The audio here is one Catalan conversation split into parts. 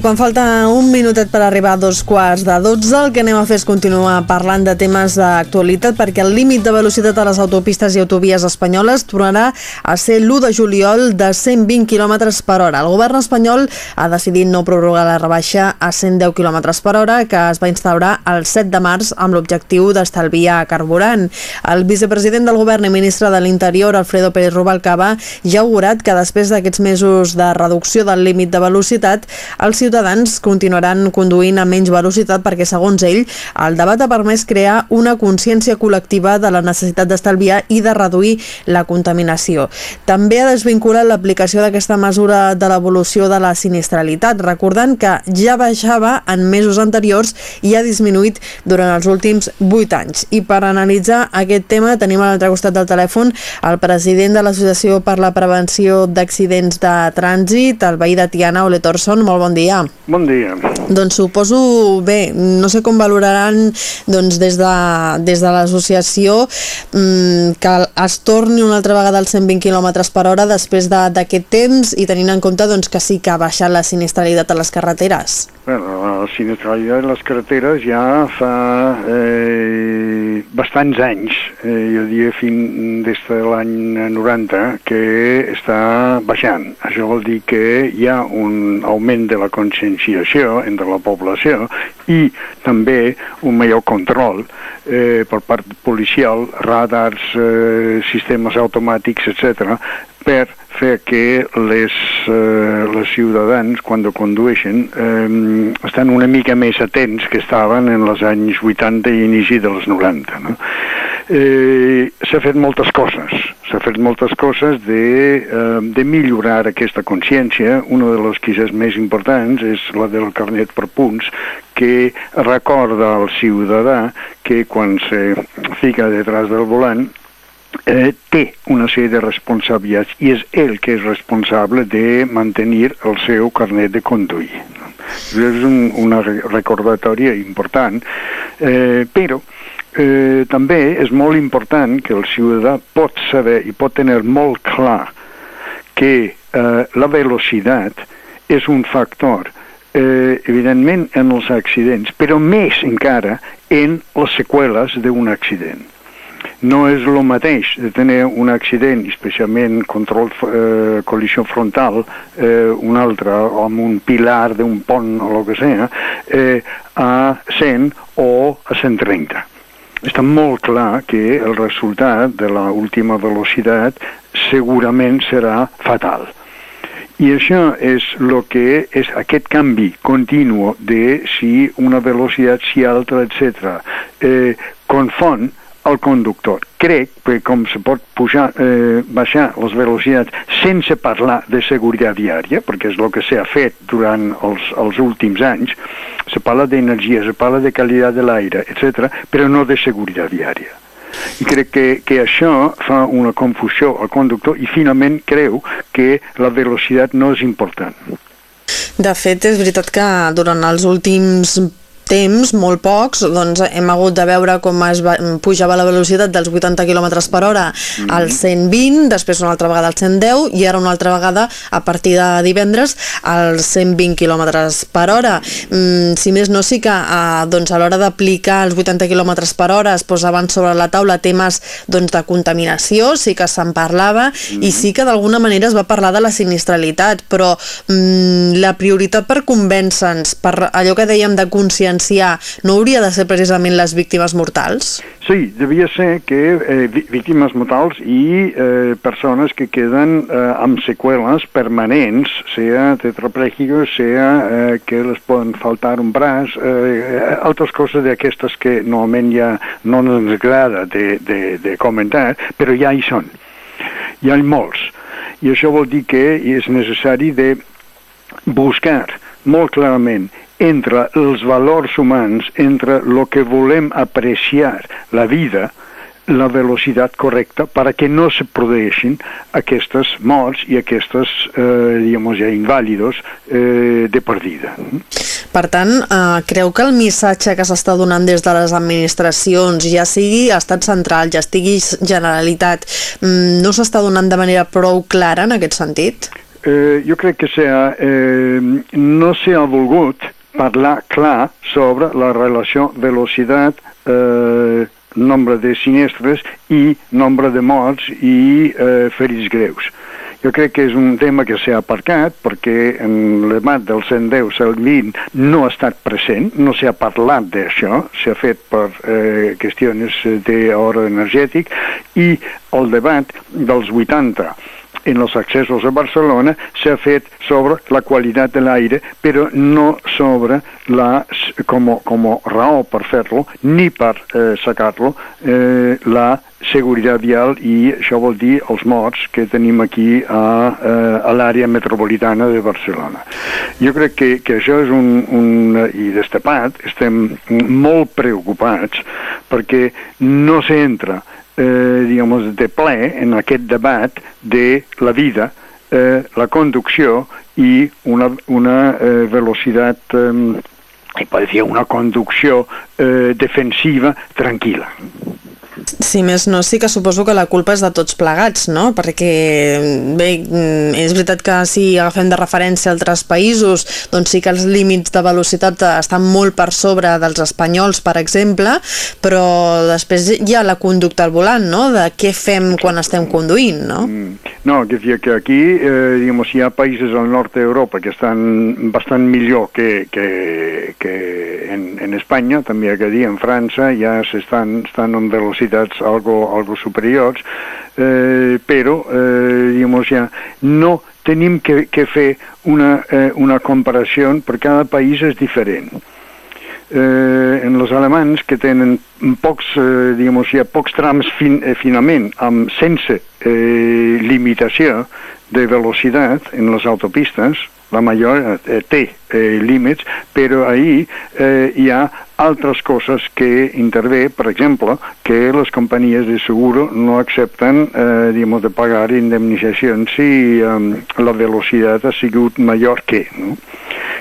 quan falta un minutet per arribar a dos quarts de 12, el que anem a fer és continuar parlant de temes d'actualitat perquè el límit de velocitat a les autopistes i autovies espanyoles tornarà a ser l'1 de juliol de 120 km per hora. El govern espanyol ha decidit no prorrogar la rebaixa a 110 km per hora que es va instaurar el 7 de març amb l'objectiu d'estalviar carburant. El vicepresident del govern i ministre de l'Interior, Alfredo Pérez Rubalcaba, ja ha augurat que després d'aquests mesos de reducció del límit de velocitat, els ciutadans continuaran conduint a menys velocitat perquè, segons ell, el debat ha permès crear una consciència col·lectiva de la necessitat d'estalviar i de reduir la contaminació. També ha desvinculat l'aplicació d'aquesta mesura de l'evolució de la sinistralitat, recordant que ja baixava en mesos anteriors i ha disminuït durant els últims 8 anys. I per analitzar aquest tema tenim a l'altre costat del telèfon el president de l'Associació per la Prevenció d'Accidents de Trànsit, el veí de Tiana, Ole Torson. Molt bon dia dia. Bon dia. Doncs suposo, bé, no sé com valoraran doncs, des de, des de l'associació mmm, que es torni una altra vegada als 120 km per hora després d'aquest de, temps i tenint en compte doncs, que sí que ha baixat la sinistralitat a les carreteres. Bueno, la sinistralitat a les carreteres ja fa eh, bastants anys, eh, jo diria fins des de l'any 90, que està baixant. Això vol dir que hi ha un augment de la conscienciació entre la població i també un major control eh, per part policial, radars, eh, sistemes automàtics, etc per fer que les, eh, les ciutadans, quan condueixen, eh, estan una mica més atents que estaven en els anys 80 i inici dels 90. No? Eh, S'ha fet moltes coses, s'ha fet moltes coses de, eh, de millorar aquesta consciència. Una de les quizás més importants és la del carnet per punts, que recorda al ciutadà que quan se fica detrás del volant eh, té una sèrie de responsabilitats i és ell que és responsable de mantenir el seu carnet de conduir. És un, una recordatòria important, eh, però eh, també és molt important que el ciutadà pot saber i pot tenir molt clar que eh, la velocitat és un factor eh, evidentment en els accidents, però més encara en les seqüeles d'un accident no és el mateix de tenir un accident, especialment control, eh, col·lisió frontal, eh, un altre, amb un pilar d'un pont o el que sigui, eh, a 100 o a 130. Està molt clar que el resultat de l'última velocitat segurament serà fatal. I això és el que és aquest canvi continu de si una velocitat, si altra, etc. Eh, confon el conductor. Crec que com se pot pujar, eh, baixar les velocitats sense parlar de seguretat viària, perquè és el que s'ha fet durant els, els últims anys, se parla d'energia, se parla de qualitat de l'aire, etc., però no de seguretat viària. I crec que, que això fa una confusió al conductor i finalment creu que la velocitat no és important. De fet, és veritat que durant els últims temps, molt pocs, doncs hem hagut de veure com es va, pujava la velocitat dels 80 km per hora mm -hmm. al 120, després una altra vegada al 110 i ara una altra vegada a partir de divendres als 120 km per hora. Mm, si més no, sí que eh, doncs a l'hora d'aplicar els 80 km per hora es posaven sobre la taula temes doncs, de contaminació, sí que se'n parlava mm -hmm. i sí que d'alguna manera es va parlar de la sinistralitat, però mm, la prioritat per convèncer-nos, per allò que dèiem de consciència diferenciar no hauria de ser precisament les víctimes mortals? Sí, devia ser que eh, víctimes mortals i eh, persones que queden eh, amb seqüeles permanents, sea tetraplègiques, sea eh, que les poden faltar un braç, eh, altres coses d'aquestes que normalment ja no ens agrada de, de, de comentar, però ja hi són. Hi ha molts. I això vol dir que és necessari de buscar molt clarament entre els valors humans, entre el que volem apreciar la vida, la velocitat correcta perquè no se produeixin aquestes morts i aquestes, eh, diguem ja, invàlidos eh, de perdida. Per tant, eh, creu que el missatge que s'està donant des de les administracions, ja sigui estat central, ja estigui Generalitat, mm, no s'està donant de manera prou clara en aquest sentit? eh, jo crec que sea, eh, no s'ha volgut parlar clar sobre la relació velocitat, eh, nombre de sinistres i nombre de morts i eh, ferits greus. Jo crec que és un tema que s'ha aparcat perquè en l'emat del 110, 120 no ha estat present, no s'ha parlat d'això, s'ha fet per eh, qüestions d'hora energètic i el debat dels 80 en els accessos a Barcelona s'ha fet sobre la qualitat de l'aire, però no sobre la, com, com raó per fer-lo, ni per eh, sacar-lo, eh, la seguretat vial i això vol dir els morts que tenim aquí a, eh, a l'àrea metropolitana de Barcelona. Jo crec que, que això és un, un... i destapat, estem molt preocupats perquè no s'entra eh, digamos, de ple en aquest debat de la vida, eh, la conducció i una, una eh, velocitat, eh, parecía una eh, defensiva tranquil·la. Si més no, sí que suposo que la culpa és de tots plegats, no? Perquè, bé, mm, és veritat que si agafem de referència altres països, doncs sí que els límits de velocitat estan molt per sobre dels espanyols, per exemple, però després hi ha la conducta al volant, no? De què fem quan estem conduint, no? Mm. No, que, aquí, eh, digamos, hi ha països al nord d'Europa que estan bastant millor que, que, que en, en Espanya, també que dir, en França ja s'estan estan en velocitats algo, algo superiors, eh, però, eh, digamos, ja no tenim que, que fer una, eh, una comparació perquè cada país és diferent. Eh, en els alemans que tenen pocs, eh, diguem ja, pocs trams fin, eh, finament amb, sense eh, limitació de velocitat en les autopistes, la major eh, té eh, límits, però ahir eh, hi ha altres coses que intervé, per exemple, que les companyies de seguro no accepten eh, digamos, de pagar indemnitzacions si eh, la velocitat ha sigut major que. No?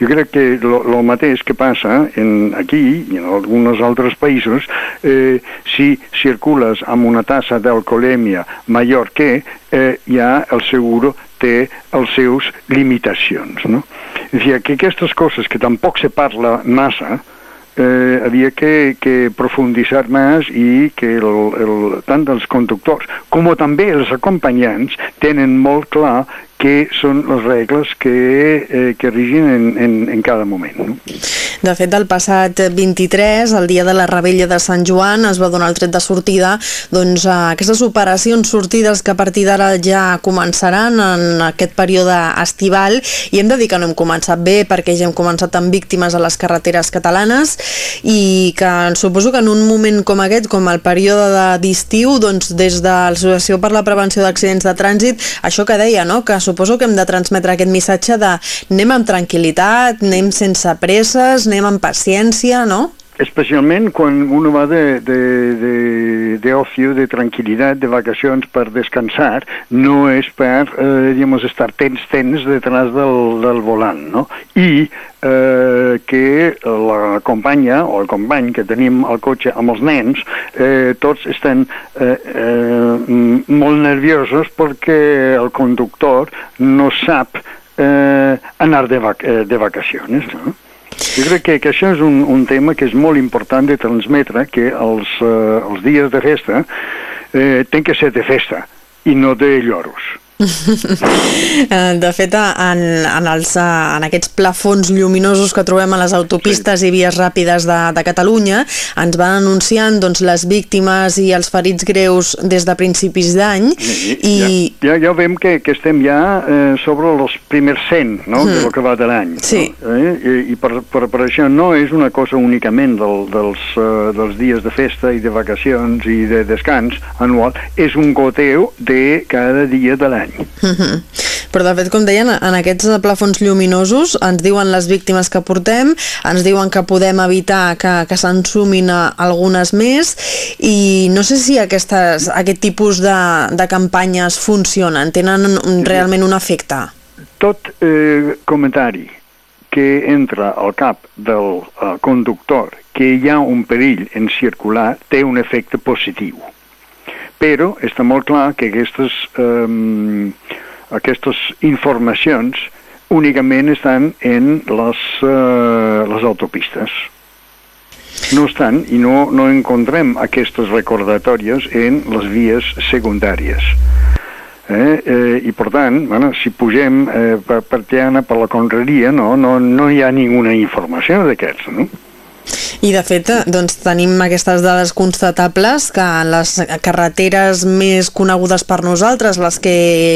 Jo crec que el mateix que passa en, aquí i en alguns altres països, eh, si circules amb una tassa d'alcoholèmia major que, eh, ja el seguro té els seus limitacions. No? És dir, que aquestes coses que tampoc se parla massa, eh, havia que, que profunditzar més i que el, el, tant els conductors com també els acompanyants tenen molt clar què són les regles que, eh, que rigin en, en, en cada moment. No? De fet, el passat 23, el dia de la rebella de Sant Joan, es va donar el tret de sortida doncs, a aquestes operacions sortides que a partir d'ara ja començaran en aquest període estival i hem de dir que no hem començat bé perquè ja hem començat amb víctimes a les carreteres catalanes i que suposo que en un moment com aquest, com el període d'estiu, doncs des de l'Associació per la Prevenció d'Accidents de Trànsit, això que deia, no?, que suposo que hem de transmetre aquest missatge de anem amb tranquil·litat, anem sense presses, anem amb paciència, no? Especialment quan un va de, de, de, de de tranquil·litat, de vacacions per descansar, no és per, eh, digamos, estar tens, tens detrás del, del volant, no? I eh, que la companya o el company que tenim al cotxe amb els nens, eh, tots estan eh, eh, molt nerviosos perquè el conductor no sap eh, anar de, vac eh, de vacacions, no? Jo crec que, que això és un, un tema que és molt important de transmetre, que els, eh, els dies de festa eh, tenen que ser de festa i no de lloros. Eh, de fet, en, en, els, eh, en aquests plafons lluminosos que trobem a les autopistes i vies ràpides de, de Catalunya ens van anunciant doncs, les víctimes i els ferits greus des de principis d'any sí, i... Ja, ja, ja veiem que, que estem ja eh, sobre els primers 100 no? mm. de lo que va de l'any sí. no? eh? I, i per, per, per això no és una cosa únicament del, dels, uh, dels dies de festa i de vacacions i de descans anual, és un goteu de cada dia de l'any any. Uh -huh. Però de fet, com deien, en aquests plafons lluminosos ens diuen les víctimes que portem, ens diuen que podem evitar que, que se'n sumin algunes més i no sé si aquestes, aquest tipus de, de campanyes funcionen, tenen realment un efecte. Tot eh, comentari que entra al cap del uh, conductor que hi ha un perill en circular té un efecte positiu però està molt clar que aquestes, eh, aquestes informacions únicament estan en les, uh, les autopistes. No estan i no, no encontrem aquestes recordatòries en les vies secundàries. Eh? Eh, I per tant, bueno, si pugem eh, per, per Tiana, per la conreria, no, no, no hi ha ninguna informació d'aquests, no? I de fet, doncs, tenim aquestes dades constatables que les carreteres més conegudes per nosaltres, les que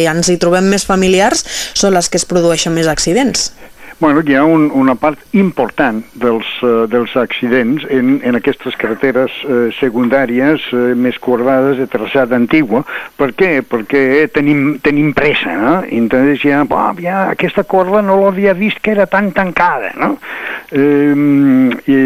ens hi trobem més familiars, són les que es produeixen més accidents. Bueno, hi ha un, una part important dels, uh, dels accidents en, en aquestes carreteres uh, secundàries uh, més corbades de traçat antigua. Per què? Perquè tenim, tenim pressa, no? I entonces ja, oh, ja, aquesta corba no l'havia vist que era tan tancada, no? Eh, i,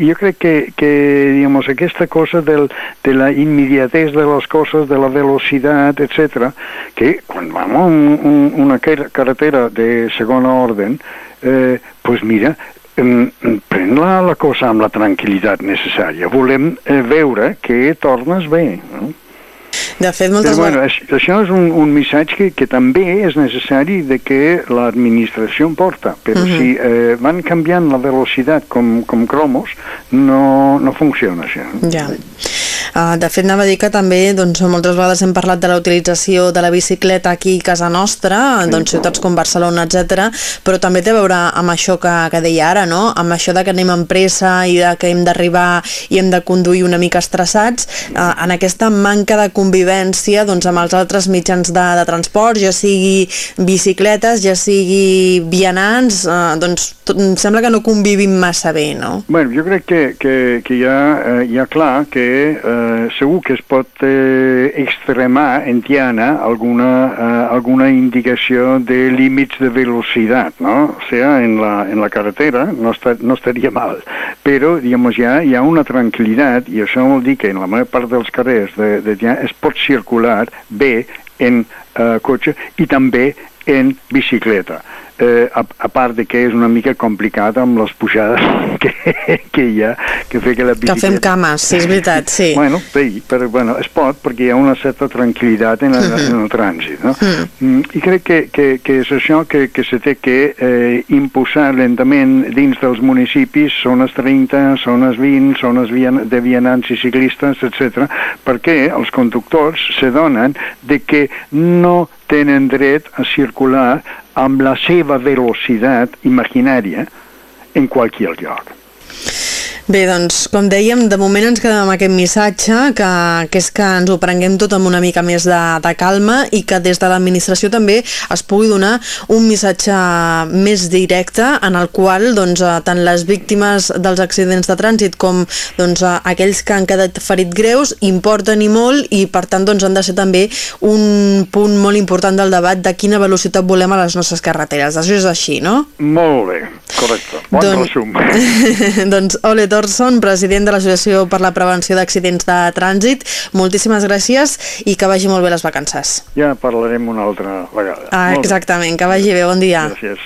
I jo crec que, que digamos, aquesta cosa del, de la immediatez de les coses, de la velocitat, etc, que quan vam a un, un, una carretera de segona ordre, eh, pues mira, pren la, la cosa amb la tranquil·litat necessària. Volem eh, veure que tornes bé. No? De fet, moltes Però, bueno, això és un, un missatge que, que també és necessari de que l'administració porta, però uh -huh. si eh, van canviant la velocitat com, com cromos, no, no funciona això. Ja. Uh, de fet, anava a dir que també doncs, moltes vegades hem parlat de la utilització de la bicicleta aquí a casa nostra, doncs, ciutats com Barcelona, etc. però també té a veure amb això que, que deia ara, no? amb això de que anem en pressa i de que hem d'arribar i hem de conduir una mica estressats, uh, en aquesta manca de convivència doncs, amb els altres mitjans de, de transport, ja sigui bicicletes, ja sigui vianants, uh, doncs tot, em sembla que no convivim massa bé, no? Bueno, jo crec que, que, que hi, ha, eh, hi ha clar que eh, Eh, segur que es pot eh, extremar en Tiana alguna, eh, alguna indicació de límits de velocitat, ¿no? O sea, en la, en la carretera no, està, no estaria mal, però digamos, ja hi ha una tranquil·litat i això vol dir que en la major part dels carrers de, de Tiana es pot circular bé en eh, cotxe i també en bicicleta eh, a, a part de que és una mica complicat amb les pujades que, que hi ha, que fer que la bicicleta... Que fem cames, sí, és veritat, sí. Bueno, sí, però bueno, es pot perquè hi ha una certa tranquil·litat en el, mm -hmm. en el trànsit, no? Mm. -hmm. I crec que, que, que és això que, que se té que eh, imposar lentament dins dels municipis, zones 30, zones 20, zones de vianants i ciclistes, etc, perquè els conductors se donen de que no tenen dret a circular amb la seva velocitat imaginària en qualsevol lloc. Bé, doncs, com dèiem, de moment ens quedem amb aquest missatge, que, que és que ens ho prenguem tot amb una mica més de, de calma i que des de l'administració també es pugui donar un missatge més directe en el qual doncs, eh, tant les víctimes dels accidents de trànsit com doncs, eh, aquells que han quedat ferit greus importen i molt i per tant doncs, han de ser també un punt molt important del debat de quina velocitat volem a les nostres carreteres. Això és així, no? Molt bé, correcte. Bon Don... resum. doncs, ole, Torson, president de l'Associació per la Prevenció d'Accidents de Trànsit. Moltíssimes gràcies i que vagi molt bé les vacances. Ja parlarem una altra vegada. Ah, exactament, que vagi bé, bon dia. Gràcies.